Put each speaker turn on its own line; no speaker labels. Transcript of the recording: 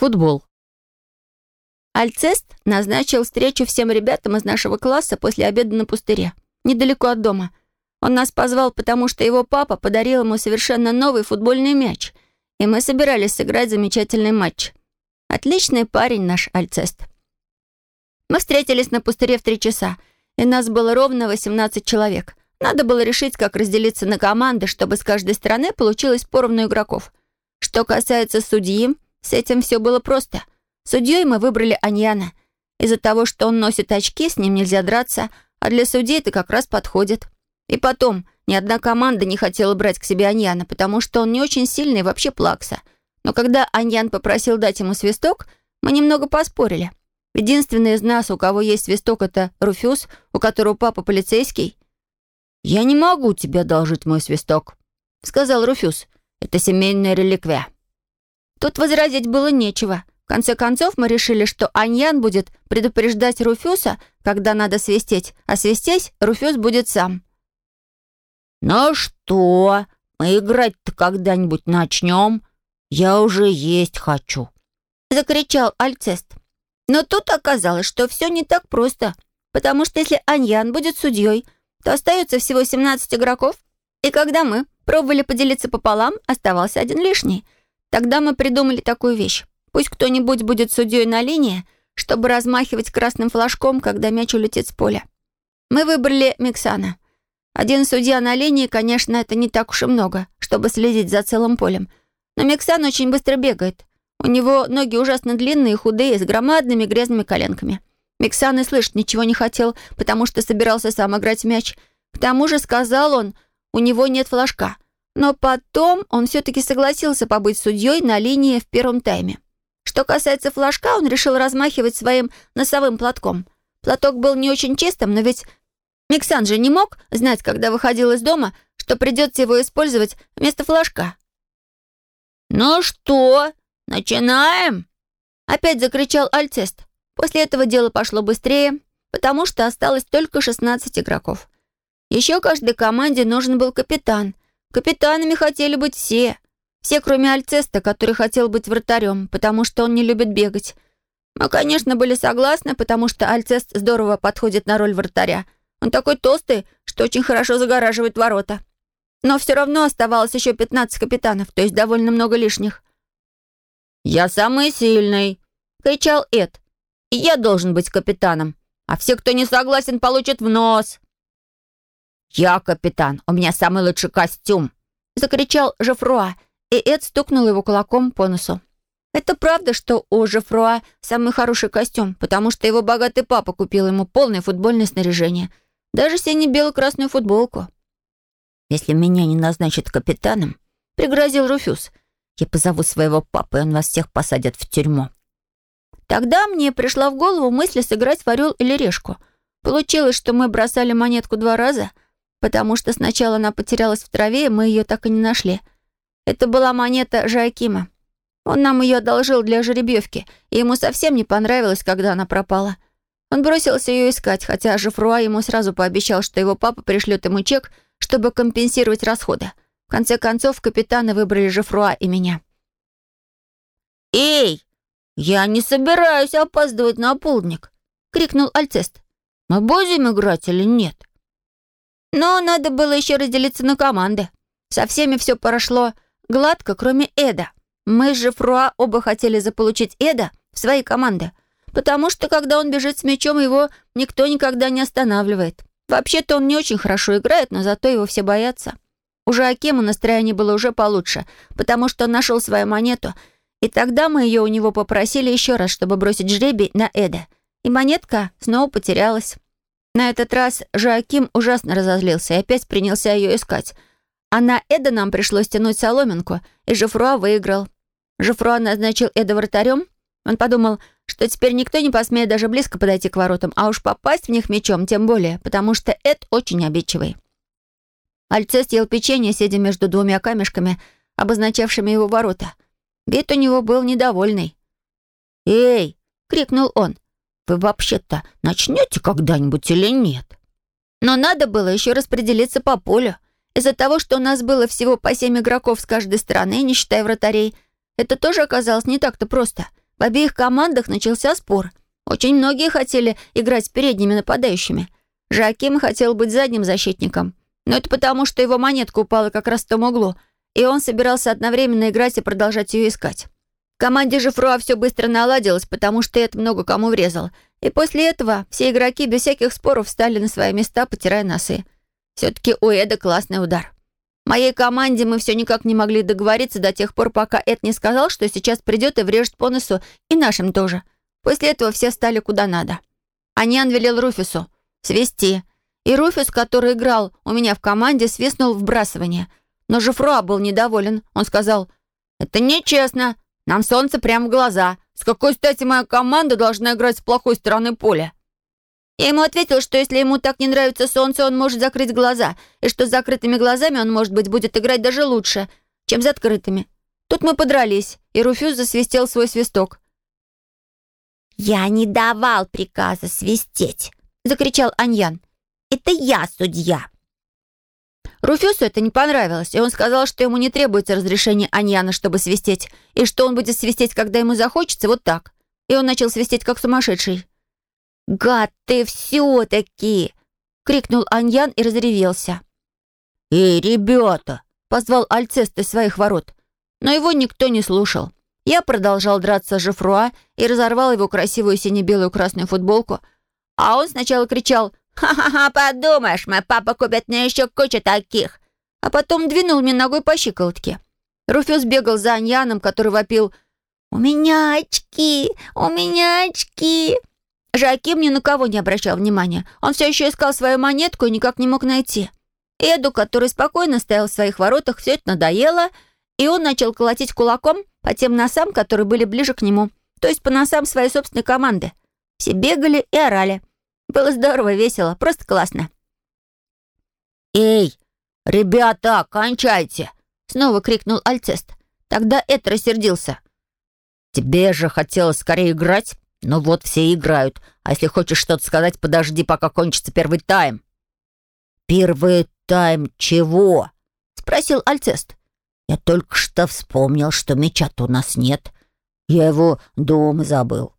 Футбол.
Альцест назначил встречу всем ребятам из нашего класса после обеда на пустыре, недалеко от дома. Он нас позвал, потому что его папа подарил ему совершенно новый футбольный мяч, и мы собирались сыграть замечательный матч. Отличный парень наш Альцест. Мы встретились на пустыре в три часа, и нас было ровно 18 человек. Надо было решить, как разделиться на команды, чтобы с каждой стороны получилось поровну игроков. Что касается судьи, с этим все было просто. Судьей мы выбрали Аньяна. Из-за того, что он носит очки, с ним нельзя драться, а для судей это как раз подходит. И потом, ни одна команда не хотела брать к себе Аньяна, потому что он не очень сильный и вообще плакса. Но когда Аньян попросил дать ему свисток, мы немного поспорили. Единственный из нас, у кого есть свисток, это Руфюз, у которого папа полицейский.
«Я не могу тебе одолжить мой свисток», — сказал Руфюз. «Это семейная реликвия».
Тут возразить было нечего. В конце концов, мы решили, что Аньян будет предупреждать Руфюса, когда надо свистеть, а свистеть Руфюс будет сам.
«Ну что, мы играть-то когда-нибудь начнем? Я уже есть хочу», —
закричал Альцест. Но тут оказалось, что все не так просто, потому что если Аньян будет судьей, то остается всего 17 игроков, и когда мы пробовали поделиться пополам, оставался один лишний. Тогда мы придумали такую вещь. Пусть кто-нибудь будет судьей на линии, чтобы размахивать красным флажком, когда мяч улетит с поля. Мы выбрали Миксана. Один судья на линии, конечно, это не так уж и много, чтобы следить за целым полем. Но Миксан очень быстро бегает. У него ноги ужасно длинные, худые, с громадными грязными коленками. Миксан и слышать ничего не хотел, потому что собирался сам играть в мяч. К тому же, сказал он, у него нет флажка. Но потом он все-таки согласился побыть судьей на линии в первом тайме. Что касается флажка, он решил размахивать своим носовым платком. Платок был не очень чистым, но ведь Миксан же не мог знать, когда выходил из дома, что придется его использовать вместо флажка.
«Ну что, начинаем?»
Опять закричал Альцест. После этого дело пошло быстрее, потому что осталось только 16 игроков. Еще каждой команде нужен был капитан. Капитанами хотели быть все. Все, кроме Альцеста, который хотел быть вратарем, потому что он не любит бегать. Мы, конечно, были согласны, потому что Альцест здорово подходит на роль вратаря. Он такой толстый, что очень хорошо загораживает ворота. Но все равно оставалось еще 15 капитанов, то есть довольно много лишних.
«Я самый сильный!» — кричал Эд я должен быть капитаном, а все, кто не согласен, получат в нос». «Я капитан, у меня самый лучший костюм!» — закричал Жефруа, и Эд стукнул его кулаком по носу.
Это правда, что у Жефруа самый хороший костюм, потому что его богатый папа купил ему полное футбольное снаряжение, даже сине-бело-красную футболку.
«Если меня не назначат капитаном», — пригрозил Руфюз, «я позову своего папы, и он вас всех посадит в тюрьму».
Тогда мне пришла в голову мысль сыграть в орел или решку. Получилось, что мы бросали монетку два раза, потому что сначала она потерялась в траве, и мы ее так и не нашли. Это была монета Жакима. Он нам ее одолжил для жеребьевки, и ему совсем не понравилось, когда она пропала. Он бросился ее искать, хотя Жифруа ему сразу пообещал, что его папа пришлет ему чек, чтобы компенсировать расходы. В конце концов, капитаны выбрали Жифруа и меня.
«Эй, «Я не собираюсь опаздывать на полдник!» — крикнул Альцест. «Мы будем играть или нет?»
Но надо было еще разделиться на команды. Со всеми все прошло гладко, кроме Эда. Мы же Фруа оба хотели заполучить Эда в свои команды, потому что, когда он бежит с мячом, его никто никогда не останавливает. Вообще-то он не очень хорошо играет, но зато его все боятся. Уже Акему настроение было уже получше, потому что он нашел свою монету — и тогда мы ее у него попросили еще раз, чтобы бросить жребий на Эда. И монетка снова потерялась. На этот раз Жоаким ужасно разозлился и опять принялся ее искать. А на Эда нам пришлось тянуть соломинку, и Жифруа выиграл. Жифруа назначил Эда вратарем. Он подумал, что теперь никто не посмеет даже близко подойти к воротам, а уж попасть в них мечом тем более, потому что Эд очень обидчивый. Альцест ел печенье, сидя между двумя камешками, обозначавшими его ворота — Вид у него был недовольный.
«Эй!» — крикнул он. «Вы вообще-то начнете когда-нибудь или нет?»
Но надо было еще распределиться по полю. Из-за того, что у нас было всего по семь игроков с каждой стороны, не считая вратарей, это тоже оказалось не так-то просто. В обеих командах начался спор. Очень многие хотели играть передними нападающими. Жаким хотел быть задним защитником. Но это потому, что его монетка упала как раз в том углу, и он собирался одновременно играть и продолжать ее искать. Команде же Фруа все быстро наладилось, потому что это много кому врезал. И после этого все игроки без всяких споров встали на свои места, потирая носы. Все-таки у Эда классный удар. Моей команде мы все никак не могли договориться до тех пор, пока Эд не сказал, что сейчас придет и врежет по носу, и нашим тоже. После этого все стали куда надо. Анян велел Руфису свести. И Руфис, который играл у меня в команде, свистнул вбрасывание. Но Жифруа был недоволен. Он сказал, «Это нечестно. Нам солнце прямо в глаза. С какой стати моя команда должна играть с плохой стороны поля?» Я ему ответил, что если ему так не нравится солнце, он может закрыть глаза, и что с закрытыми глазами он, может быть, будет играть даже лучше, чем с открытыми. Тут мы подрались, и Руфюз засвистел свой свисток.
«Я не давал приказа свистеть», — закричал Аньян. «Это я судья».
Руфюсу это не понравилось, и он сказал, что ему не требуется разрешение Аньяна, чтобы свистеть, и что он будет свистеть, когда ему захочется, вот так. И он начал свистеть, как сумасшедший. «Гад ты все-таки!» — крикнул Аньян и разревелся.
«Эй, ребята!»
— позвал Альцест из своих ворот. Но его никто не слушал. Я продолжал драться с Жифруа и разорвал его красивую сине-белую красную футболку, а он сначала кричал «Ха-ха-ха, подумаешь, мой папа купит мне еще кучу таких!» А потом двинул мне ногой по щиколотке. Руфюз бегал за Аньяном, который вопил «У меня очки! У меня очки!» Жаким ни на кого не обращал внимания. Он все еще искал свою монетку и никак не мог найти. Эду, который спокойно стоял в своих воротах, все это надоело, и он начал колотить кулаком по тем носам, которые были ближе к нему, то есть по носам своей собственной команды. Все бегали и орали. Было здорово, весело, просто классно.
«Эй, ребята, кончайте!» — снова крикнул Альцест. Тогда Эд рассердился. «Тебе же хотелось скорее играть?» «Ну вот, все играют. А если хочешь что-то сказать, подожди, пока кончится первый тайм». «Первый тайм чего?» — спросил Альцест. «Я только что вспомнил, что меча-то у нас нет. Я его дома забыл».